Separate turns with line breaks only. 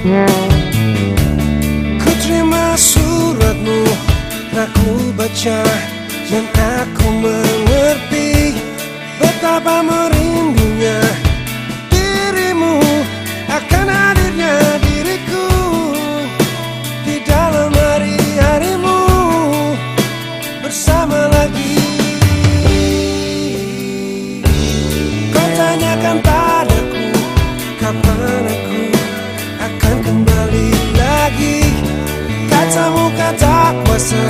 Ku terima suratmu Aku baca yang aku mengerti Betapa merindunya Dirimu Akan hadirnya diriku Di dalam hari-harimu. Bersama lagi. Kau tanyakan padaku Kapan aku kembali lagi. Katamu kata kuasa